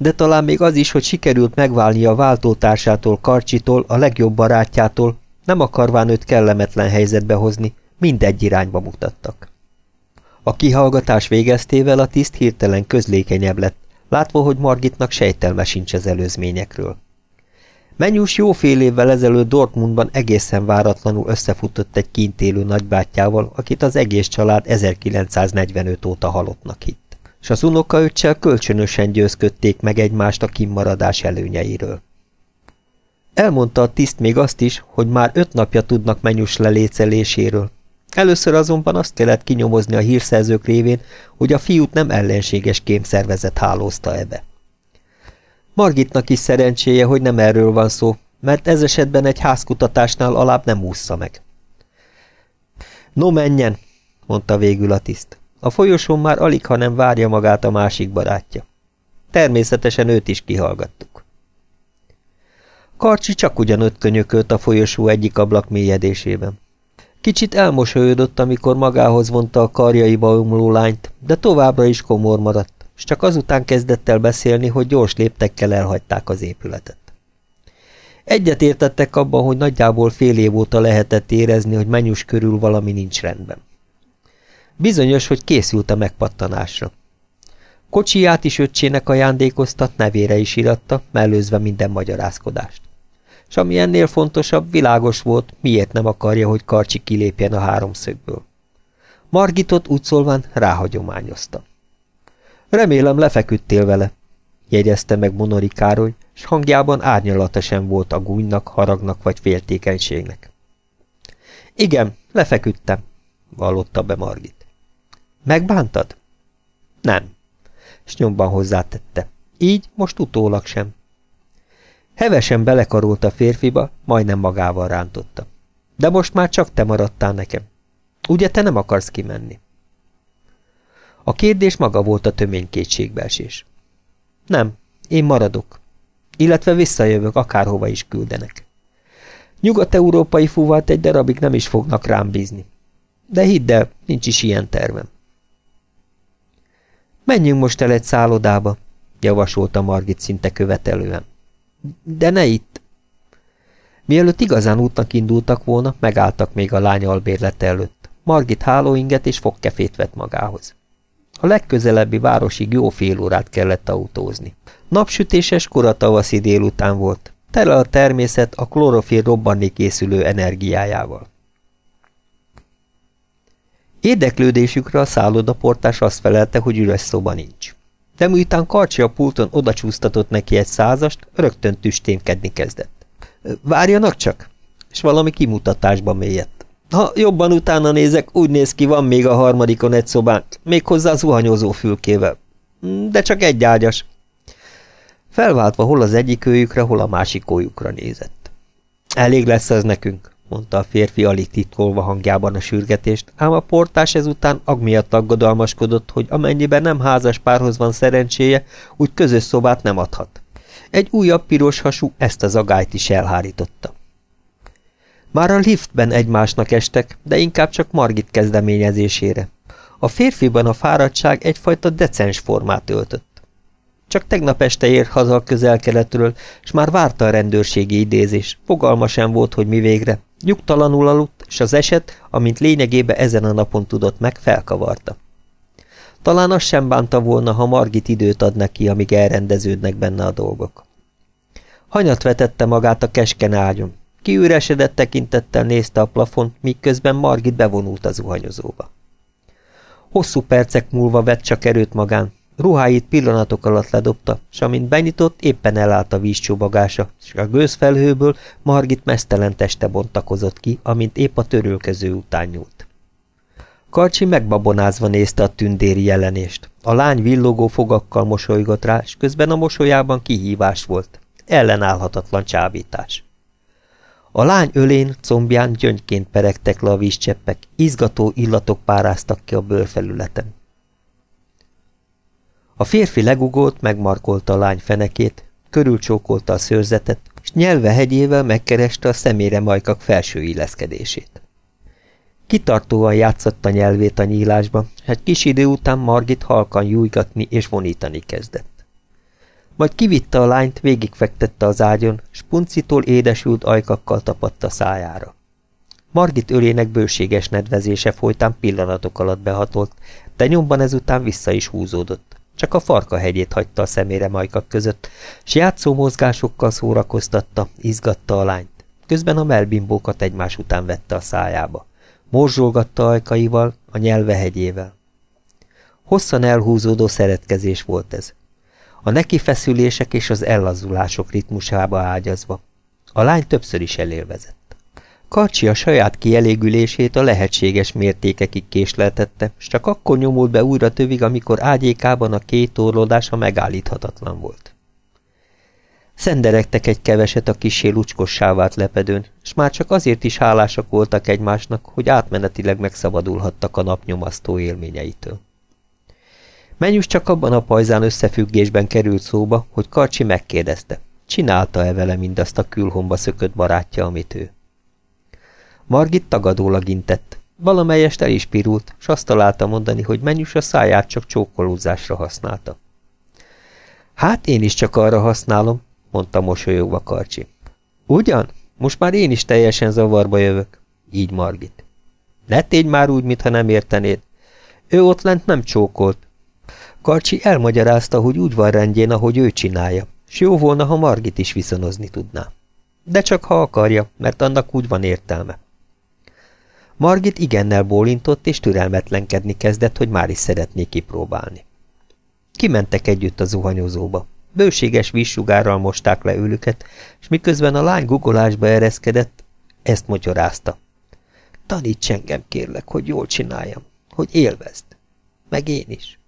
de talán még az is, hogy sikerült megválni a váltótársától, Karcsitól, a legjobb barátjától, nem akarván őt kellemetlen helyzetbe hozni, mindegy irányba mutattak. A kihallgatás végeztével a tiszt hirtelen közlékenyebb lett, látva, hogy Margitnak sejtelme sincs az előzményekről. Menyus jó fél évvel ezelőtt Dortmundban egészen váratlanul összefutott egy kint élő nagybátyjával, akit az egész család 1945 óta halottnak hitt, és az unokaöccsel kölcsönösen győzködték meg egymást a kimaradás előnyeiről. Elmondta a tiszt még azt is, hogy már öt napja tudnak Menyus leléceléséről, Először azonban azt kellett kinyomozni a hírszerzők révén, hogy a fiút nem ellenséges kémszervezet hálózta ebbe. Margitnak is szerencséje, hogy nem erről van szó, mert ez esetben egy házkutatásnál alább nem ússza meg. No menjen, mondta végül a tiszt. A folyosón már alig, ha nem várja magát a másik barátja. Természetesen őt is kihallgattuk. Karcsi csak ugyanott könyökölt a folyosó egyik ablak mélyedésében. Kicsit elmosolyodott, amikor magához vonta a karjaiba umló lányt, de továbbra is komor maradt, és csak azután kezdett el beszélni, hogy gyors léptekkel elhagyták az épületet. Egyet értettek abban, hogy nagyjából fél év óta lehetett érezni, hogy menyus körül valami nincs rendben. Bizonyos, hogy készült a megpattanásra. Kocsiját is öccsének ajándékoztat, nevére is iratta, mellőzve minden magyarázkodást és ami ennél fontosabb, világos volt, miért nem akarja, hogy Karcsi kilépjen a háromszögből. Margitot úgy szólván ráhagyományozta. Remélem lefeküdtél vele, jegyezte meg Monori Károly, s hangjában árnyalata sem volt a gúnynak, haragnak vagy féltékenységnek. Igen, lefeküdtem, vallotta be Margit. Megbántad? Nem. S nyomban hozzátette. Így most utólag sem. Hevesen belekarolt a férfiba, majdnem magával rántotta. De most már csak te maradtál nekem. Ugye te nem akarsz kimenni? A kérdés maga volt a tömény kétségbeesés. Nem, én maradok. Illetve visszajövök, akárhova is küldenek. Nyugat-európai fúvát egy darabig nem is fognak rám bízni. De hidd el, nincs is ilyen tervem. Menjünk most el egy szállodába, javasolta Margit szinte követelően. De ne itt. Mielőtt igazán útnak indultak volna, megálltak még a lány albérlete előtt. Margit hálóinget és fogkefét vett magához. A legközelebbi városig jó fél órát kellett autózni. Napsütéses kora tavaszi délután volt, tele a természet a klorofil robbanni készülő energiájával. Érdeklődésükre a szállodaportás azt felelte, hogy üres szoba nincs. De miután Karcsi a pulton odacsúsztatott neki egy százast, rögtön tüsténkedni kezdett. Várjanak csak! És valami kimutatásba mélyedt. Ha jobban utána nézek, úgy néz ki, van még a harmadikon egy szobán, méghozzá zuhanyozó fülkével. De csak egy ágyas. Felváltva hol az egyik őjükre, hol a másik ójukra nézett. Elég lesz ez nekünk, mondta a férfi alig titkolva hangjában a sürgetést, ám a portás ezután ag miatt aggodalmaskodott, hogy amennyiben nem házas párhoz van szerencséje, úgy közös szobát nem adhat. Egy újabb piros hasú ezt az agályt is elhárította. Már a liftben egymásnak estek, de inkább csak Margit kezdeményezésére. A férfiban a fáradtság egyfajta decens formát öltött. Csak tegnap este ért haza a közel-keletről, és már várta a rendőrségi idézés. Fogalma sem volt, hogy mi végre. Nyugtalanul aludt, és az eset, amint lényegében ezen a napon tudott meg, felkavarta. Talán az sem bánta volna, ha Margit időt ad neki, amíg elrendeződnek benne a dolgok. Hanyat vetette magát a kesken ágyon. Kiüresedett tekintettel nézte a plafont, miközben Margit bevonult az zuhanyozóba. Hosszú percek múlva vett csak erőt magán, Ruháit pillanatok alatt ledobta, s amint benyitott, éppen elállt a vízcsobagása, és a gőzfelhőből Margit mesztelen teste bontakozott ki, amint épp a törülkező után nyúlt. Karcsi megbabonázva nézte a tündéri jelenést. A lány villogó fogakkal mosolygott rá, és közben a mosolyában kihívás volt. Ellenállhatatlan csábítás. A lány ölén, combján gyöngyként peregtek le a vízcseppek, izgató illatok páráztak ki a bőrfelületen. A férfi legugolt, megmarkolta a lány fenekét, körülcsókolta a szőrzetet, és nyelve hegyével megkereste a szemére majkak felső illeszkedését. Kitartóan a nyelvét a nyílásba, egy kis idő után Margit halkan jújgatni és vonítani kezdett. Majd kivitte a lányt, végigfektette az ágyon, s puncitól édesült ajkakkal tapadta szájára. Margit ölének bőséges nedvezése folytán pillanatok alatt behatolt, de nyomban ezután vissza is húzódott. Csak a farka hegyét hagyta a szemére majkak között, s játszó mozgásokkal szórakoztatta, izgatta a lányt. Közben a melbimbókat egymás után vette a szájába. Morzsolgatta ajkaival, a nyelve hegyével. Hosszan elhúzódó szeretkezés volt ez. A neki feszülések és az ellazulások ritmusába ágyazva. A lány többször is elélvezett. Karcsi a saját kielégülését a lehetséges mértékekig késleltette, s csak akkor nyomult be újra tövig, amikor ágyékában a két torlódása megállíthatatlan volt. Szenderegtek egy keveset a kisé lucskossá vált lepedőn, s már csak azért is hálásak voltak egymásnak, hogy átmenetileg megszabadulhattak a napnyomasztó élményeitől. Menyus csak abban a pajzán összefüggésben került szóba, hogy Karcsi megkérdezte, csinálta-e vele mindazt a külhomba szökött barátja, amit ő. Margit tagadólag intett. Valamelyest el is pirult, s azt találta mondani, hogy menjus a száját csak csókolózásra használta. Hát én is csak arra használom, mondta mosolyogva Karcsi. Ugyan? Most már én is teljesen zavarba jövök. Így Margit. Ne tégy már úgy, mintha nem értenéd. Ő ott lent nem csókolt. Karcsi elmagyarázta, hogy úgy van rendjén, ahogy ő csinálja, s jó volna, ha Margit is viszonozni tudná. De csak ha akarja, mert annak úgy van értelme. Margit igennel bólintott, és türelmetlenkedni kezdett, hogy már is szeretné kipróbálni. Kimentek együtt a zuhanyozóba. bőséges vízsugárral mosták le őlüket, és miközben a lány gugolásba ereszkedett, ezt mogyorázta. Taníts engem, kérlek, hogy jól csináljam, hogy élvezd. Meg én is.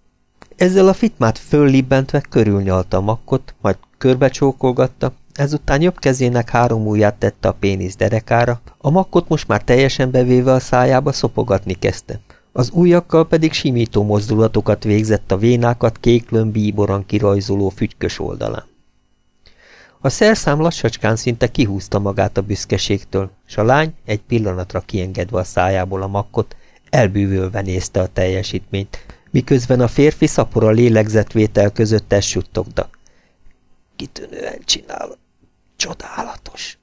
Ezzel a fitmát föllibbentve körülnyalta a makkot, majd körbecsókolgatta, ezután jobb kezének három ujját tette a pénisz derekára, a makkot most már teljesen bevéve a szájába szopogatni kezdte. Az ujjakkal pedig simító mozdulatokat végzett a vénákat kéklön bíboran kirajzoló fügykös oldalán. A szerszám lassacskán szinte kihúzta magát a büszkeségtől, s a lány, egy pillanatra kiengedve a szájából a makkot, elbűvölve nézte a teljesítményt, miközben a férfi szapora lélegzetvétel között ezt suttogta. Kitűnően csinálod. Csodálatos.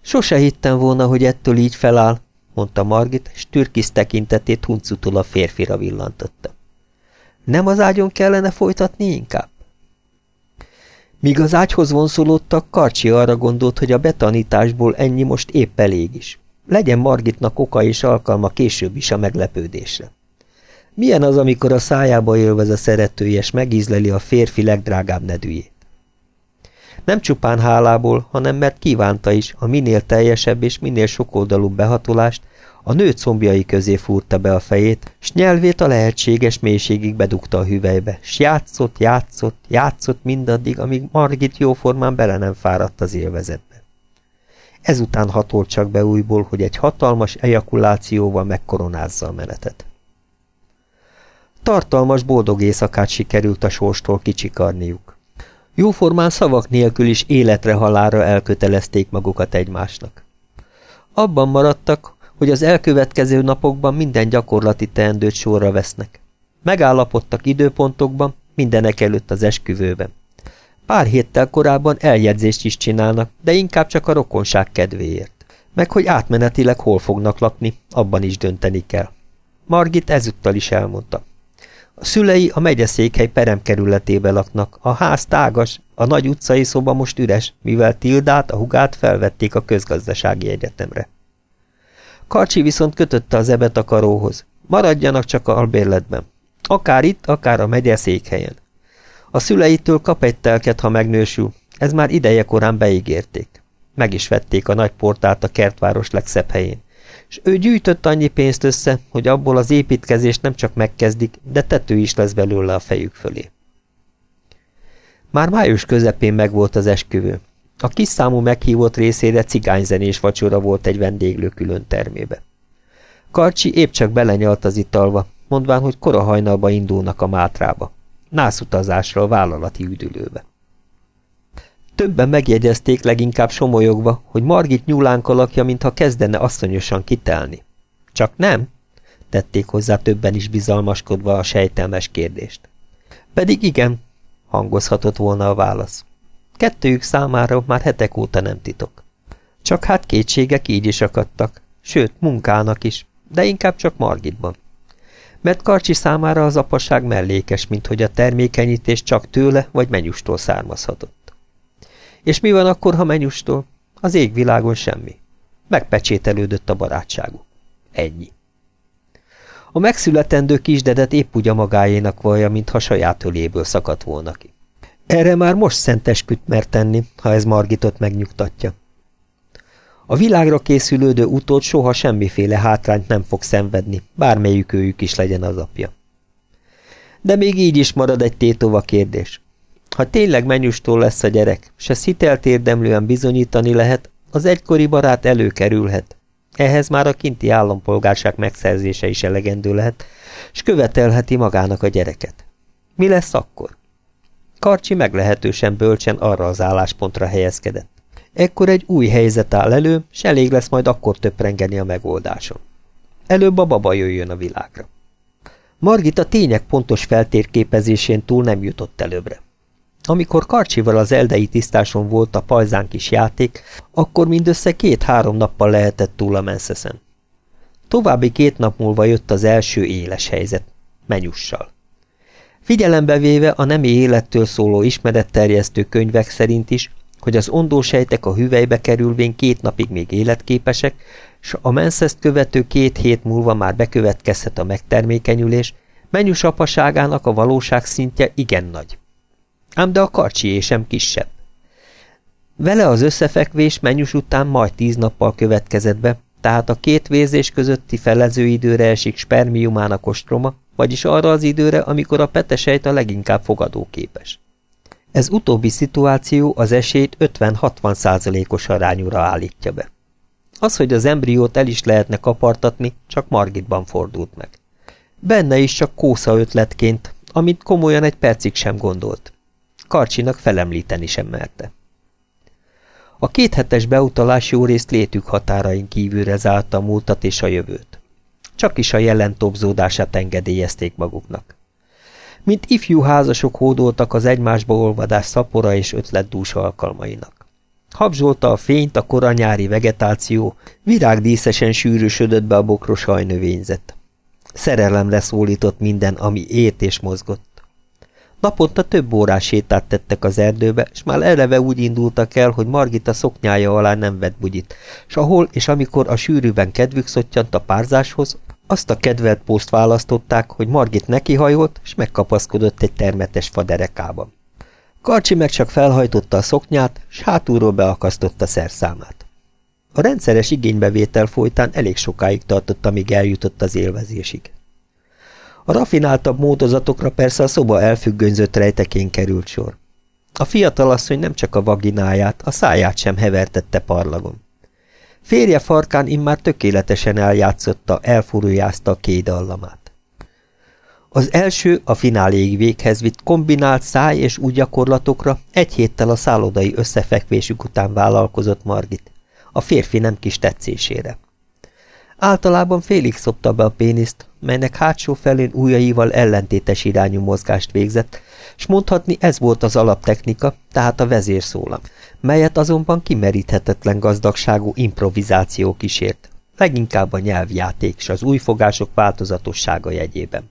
Sose hittem volna, hogy ettől így feláll, mondta Margit, és türkisz tekintetét huncutól a férfira villantotta. Nem az ágyon kellene folytatni inkább? Míg az ágyhoz vonszolódtak, Karcsi arra gondolt, hogy a betanításból ennyi most épp elég is. Legyen Margitnak oka és alkalma később is a meglepődésre. Milyen az, amikor a szájába élvez a szeretője, és megízleli a férfi legdrágább nedűjét? Nem csupán hálából, hanem mert kívánta is a minél teljesebb és minél sokoldalúbb behatolást, a nő combjai közé fúrta be a fejét, s nyelvét a lehetséges mélységig bedugta a hüvelybe, s játszott, játszott, játszott mindaddig, amíg Margit jóformán bele nem fáradt az élvezetbe. Ezután hatolt csak be újból, hogy egy hatalmas ejakulációval megkoronázza a menetet. Tartalmas boldog éjszakát sikerült a sorstól kicsikarniuk. Jóformán szavak nélkül is életre halára elkötelezték magukat egymásnak. Abban maradtak, hogy az elkövetkező napokban minden gyakorlati teendőt sorra vesznek. Megállapodtak időpontokban, mindenek előtt az esküvőben. Pár héttel korábban eljegyzést is csinálnak, de inkább csak a rokonság kedvéért. Meg hogy átmenetileg hol fognak lakni, abban is dönteni kell. Margit ezúttal is elmondta. A szülei a megyeszékhely peremkerületébe laknak, a ház tágas, a nagy utcai szoba most üres, mivel Tildát, a hugát felvették a közgazdasági egyetemre. Karcsi viszont kötötte az ebet a karóhoz. Maradjanak csak a albérletben. Akár itt, akár a megye székhelyen. A szüleitől kap egy telket, ha megnősül. Ez már ideje korán beígérték. Meg is vették a nagy portát a kertváros legszebb helyén. És ő gyűjtött annyi pénzt össze, hogy abból az építkezést nem csak megkezdik, de tető is lesz belőle a fejük fölé. Már május közepén megvolt az esküvő. A kis számú meghívott részére cigányzenés vacsora volt egy vendéglő külön termébe. Karcsi épp csak belenyalt az italva, mondván, hogy kora hajnalba indulnak a Mátrába. Nászutazásra a vállalati üdülőbe. Többen megjegyezték leginkább somolyogva, hogy Margit nyúlánk alakja, mintha kezdene asszonyosan kitelni. Csak nem? tették hozzá többen is bizalmaskodva a sejtelmes kérdést. Pedig igen, hangozhatott volna a válasz. Kettőjük számára már hetek óta nem titok. Csak hát kétségek így is akadtak, sőt, munkának is, de inkább csak Margitban. Mert Karcsi számára az apasság mellékes, mint hogy a termékenyítés csak tőle vagy menyustól származhatott. És mi van akkor, ha menyustól? Az égvilágon semmi. Megpecsételődött a barátságuk. Ennyi. A megszületendő kisdedet épp úgy a magáénak vallja, mintha saját öléből szakadt volna ki. Erre már most szentesküt mer tenni, ha ez Margitot megnyugtatja. A világra készülődő utód soha semmiféle hátrányt nem fog szenvedni, bármelyik őjük is legyen az apja. De még így is marad egy tétova kérdés. Ha tényleg menyustól lesz a gyerek, s ezt hitelt érdemlően bizonyítani lehet, az egykori barát előkerülhet. Ehhez már a kinti állampolgárság megszerzése is elegendő lehet, s követelheti magának a gyereket. Mi lesz akkor? Karcsi meglehetősen bölcsen arra az álláspontra helyezkedett. Ekkor egy új helyzet áll elő, s elég lesz majd akkor töprengeni a megoldáson. Előbb a baba jöjjön a világra. Margit a tények pontos feltérképezésén túl nem jutott előbbre. Amikor Karcsival az eldei tisztáson volt a pajzán kis játék, akkor mindössze két-három nappal lehetett túl a menszeszen. További két nap múlva jött az első éles helyzet, menyussal. Figyelembe véve a nemi élettől szóló ismeretterjesztő könyvek szerint is, hogy az ondósejtek a hüvelybe kerülvén két napig még életképesek, s a menszeszt követő két hét múlva már bekövetkezhet a megtermékenyülés, menyus apaságának a valóság szintje igen nagy. Ám de a karcsié sem kisebb. Vele az összefekvés mennyus után majd tíz nappal következett be, tehát a két vérzés közötti felezőidőre esik spermiumának ostroma, vagyis arra az időre, amikor a petesejt a leginkább fogadóképes. Ez utóbbi szituáció az esélyt 50-60 százalékos arányúra állítja be. Az, hogy az embriót el is lehetne kapartatni, csak Margitban fordult meg. Benne is csak kósza ötletként, amit komolyan egy percig sem gondolt. Karcsinak felemlíteni sem merte. A kéthetes beutalás jó részt létük határain kívülre zárta a múltat és a jövőt. Csak is a jelen tobzódását engedélyezték maguknak. Mint ifjú házasok hódoltak az egymásba olvadás szapora és ötletdús alkalmainak. Habzsolta a fényt a koranyári vegetáció, virágdíszesen sűrűsödött be a bokros hajnövényzet. Szerelemre szólított minden, ami ért és mozgott. Naponta több órás sétát tettek az erdőbe, és már eleve úgy indultak el, hogy Margita szoknyája alá nem vett bugyit, s ahol és amikor a sűrűben kedvük szottyant a párzáshoz, azt a kedvelt poszt választották, hogy Margit nekihajolt, és megkapaszkodott egy termetes faderekában. Karcsi meg csak felhajtotta a szoknyát, s hátulról beakasztotta szerszámát. A rendszeres igénybevétel folytán elég sokáig tartott, amíg eljutott az élvezésig. A rafináltabb módozatokra persze a szoba elfüggönyzött rejtekén került sor. A fiatalasszony nem csak a vagináját, a száját sem hevertette parlagon. Férje farkán immár tökéletesen eljátszotta, elfurujázta a kédallamát. Az első, a fináléig véghez vitt kombinált száj és úgy gyakorlatokra egy héttel a szállodai összefekvésük után vállalkozott Margit, a férfi nem kis tetszésére. Általában félig szopta be a péniszt, melynek hátsó felén ujjaival ellentétes irányú mozgást végzett, s mondhatni ez volt az alaptechnika, tehát a vezérszólam, melyet azonban kimeríthetetlen gazdagságú improvizáció kísért, leginkább a nyelvjáték s az új fogások változatossága jegyében.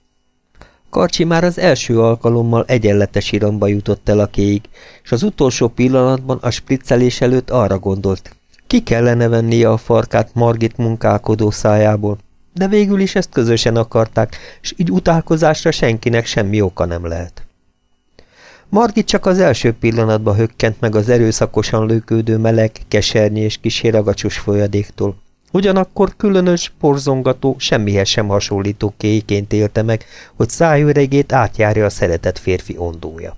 Karcsi már az első alkalommal egyenletes iramba jutott el a kéig, és az utolsó pillanatban a spriccelés előtt arra gondolt, ki kellene vennie a farkát Margit munkálkodó szájából, de végül is ezt közösen akarták, és így utálkozásra senkinek semmi oka nem lehet. Margit csak az első pillanatban hökkent meg az erőszakosan lőködő meleg, kesernyi és kíséragacsos folyadéktól. Ugyanakkor különös, porzongató, semmihez sem hasonlító kéjként élte meg, hogy szájüregét átjárja a szeretett férfi ondója.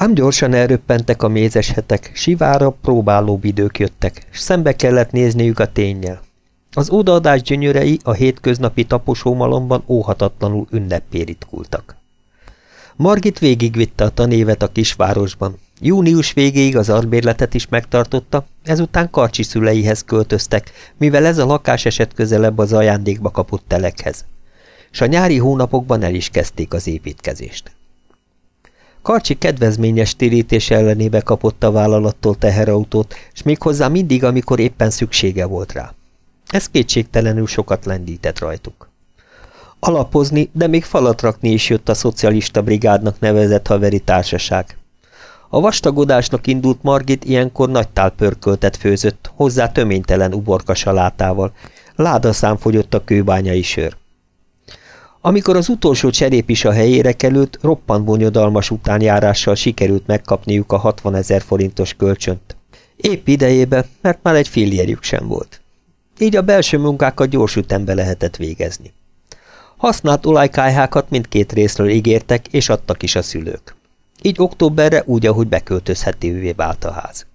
Ám gyorsan elröppentek a mézes hetek, sivára próbáló idők jöttek, s szembe kellett nézniük a tényel. Az odaadás gyönyörei a hétköznapi taposómalomban óhatatlanul ünnepé ritkultak. Margit végigvitte a tanévet a kisvárosban. Június végéig az arbérletet is megtartotta, ezután karcsi szüleihez költöztek, mivel ez a lakás esett közelebb az ajándékba kapott telekhez. S a nyári hónapokban el is kezdték az építkezést. Karcsi kedvezményes térítés ellenébe kapott a vállalattól teherautót, és méghozzá mindig, amikor éppen szüksége volt rá. Ez kétségtelenül sokat lendített rajtuk. Alapozni, de még falat rakni is jött a szocialista brigádnak nevezett haveri társaság. A vastagodásnak indult Margit ilyenkor nagy tálpörköltet főzött, hozzá töménytelen uborka salátával. Ládaszám fogyott a kőbányai sör. Amikor az utolsó cserép is a helyére került, roppant bonyodalmas utánjárással sikerült megkapniuk a 60 ezer forintos kölcsönt. Épp idejébe, mert már egy fillérjük sem volt. Így a belső munkákat gyors ütembe lehetett végezni. Használt olajkájhákat mindkét részről ígértek, és adtak is a szülők. Így októberre úgy, ahogy beköltözhetővé vált a ház.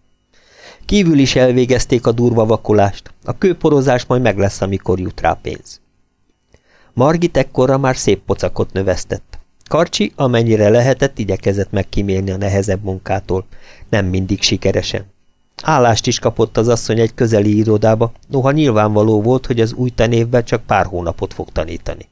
Kívül is elvégezték a durva vakolást, a kőporozás majd meg lesz, amikor jut rá pénz. Margit ekkorra már szép pocakot növesztett. Karcsi, amennyire lehetett, igyekezett megkímélni a nehezebb munkától, nem mindig sikeresen. Állást is kapott az asszony egy közeli irodába, noha nyilvánvaló volt, hogy az új tanévben csak pár hónapot fog tanítani.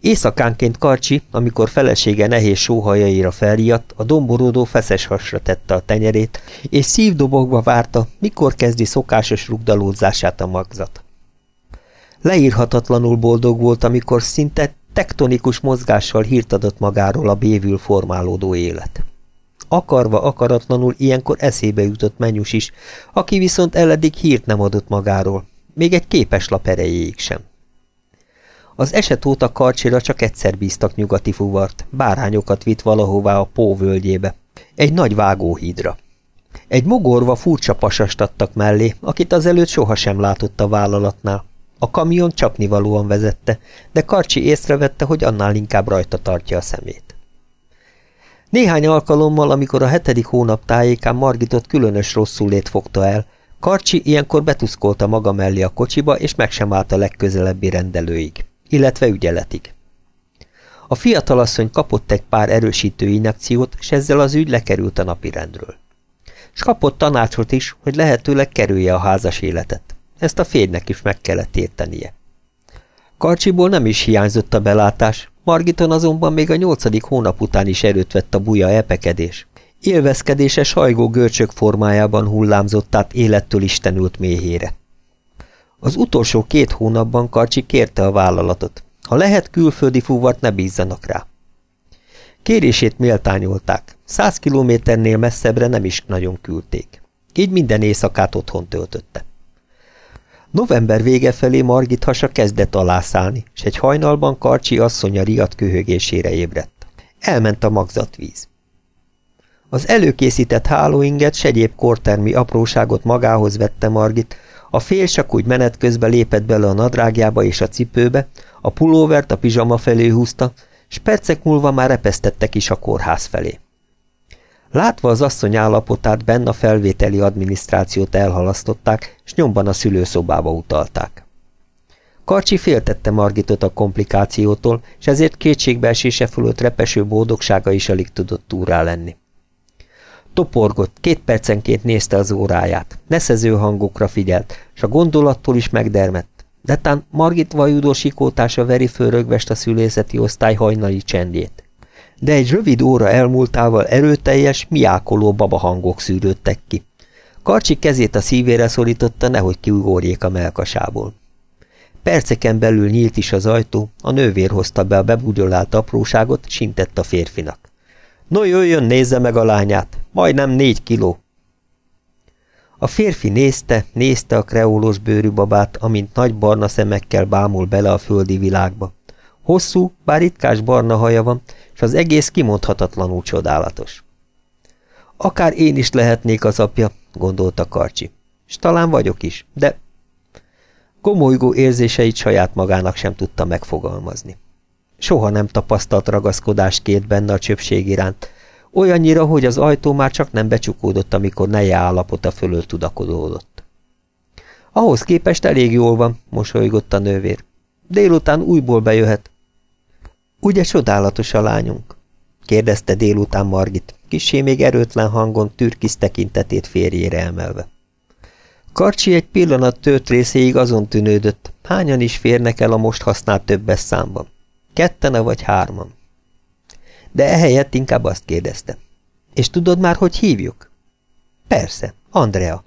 Éjszakánként Karcsi, amikor felesége nehéz sóhajaira felriadt, a domborodó feszes hasra tette a tenyerét, és szívdobogva várta, mikor kezdi szokásos rugdalózását a magzat. Leírhatatlanul boldog volt, amikor szinte tektonikus mozgással hírt adott magáról a bévül formálódó élet. Akarva, akaratlanul ilyenkor eszébe jutott Menyus is, aki viszont eleddig hírt nem adott magáról, még egy képeslap erejéig sem. Az eset óta Karcsira csak egyszer bíztak nyugati fuvart, bárányokat vitt valahová a Pó völgyébe, egy nagy vágóhídra. Egy mogorva furcsa pasastattak mellé, akit azelőtt sohasem látott a vállalatnál. A kamion csapnivalóan vezette, de Karcsi észrevette, hogy annál inkább rajta tartja a szemét. Néhány alkalommal, amikor a hetedik hónap tájékán Margitot különös rosszul fogta el, Karcsi ilyenkor betuszkolta maga mellé a kocsiba, és meg sem állt a legközelebbi rendelőig, illetve ügyeletig. A fiatalasszony kapott egy pár erősítő injekciót, és ezzel az ügy lekerült a napirendről. S kapott tanácsot is, hogy lehetőleg kerülje a házas életet. Ezt a férjnek is meg kellett értenie. Karcsiból nem is hiányzott a belátás, Margiton azonban még a nyolcadik hónap után is erőt vett a buja epekedés. Élvezkedése sajgó görcsök formájában hullámzott át élettől istenült méhére. Az utolsó két hónapban Karcsi kérte a vállalatot. Ha lehet, külföldi fúvart ne bízzanak rá. Kérését méltányolták. Száz kilométernél messzebbre nem is nagyon küldték. Így minden éjszakát otthon töltötte. November vége felé Margit hasa kezdett alászálni, és egy hajnalban Karcsi asszonya riadt köhögésére ébredt. Elment a magzatvíz. Az előkészített hálóinget s egyéb kortermi apróságot magához vette Margit, a fél csak úgy menet közben lépett bele a nadrágjába és a cipőbe, a pulóvert a pizsama felé húzta, s percek múlva már repesztettek is a kórház felé. Látva az asszony állapotát, benn a felvételi adminisztrációt elhalasztották, s nyomban a szülőszobába utalták. Karcsi féltette Margitot a komplikációtól, és ezért kétségbeesése fölött repeső boldogsága is alig tudott túrá lenni. Toporgott, két percenként nézte az óráját, neszező hangokra figyelt, s a gondolattól is megdermett. De tán Margit vajudó sikótása veri fölrögvest a szülészeti osztály hajnali csendjét de egy rövid óra elmúltával erőteljes, miákoló babahangok szűrődtek ki. Karcsi kezét a szívére szorította, nehogy kiugorjék a melkasából. Perceken belül nyílt is az ajtó, a nővér hozta be a bebugyolált apróságot, sintett a férfinak. No jöjjön, nézze meg a lányát, majdnem négy kiló. A férfi nézte, nézte a kreólos bőrű babát, amint nagy barna szemekkel bámul bele a földi világba. Hosszú, bár ritkás barna haja van, és az egész kimondhatatlanul csodálatos. Akár én is lehetnék az apja, gondolta Karcsi. És talán vagyok is, de komolygó érzéseit saját magának sem tudta megfogalmazni. Soha nem tapasztalt ragaszkodást két benne a csöpség iránt, olyannyira, hogy az ajtó már csak nem becsukódott, amikor neje állapota fölött tudakodódott. Ahhoz képest elég jól van, mosolygott a nővér. Délután újból bejöhet, Ugye csodálatos a lányunk? kérdezte délután Margit, kisé még erőtlen hangon türkisz tekintetét férjére emelve. Karcsi egy pillanat tört részéig azon tűnődött, hányan is férnek el a most használt többes számban. Kettene vagy hárman. De ehelyett inkább azt kérdezte. És tudod már, hogy hívjuk? Persze, Andrea.